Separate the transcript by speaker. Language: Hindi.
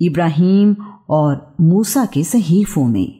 Speaker 1: इब्राहिम और मूसा के सहीफों में।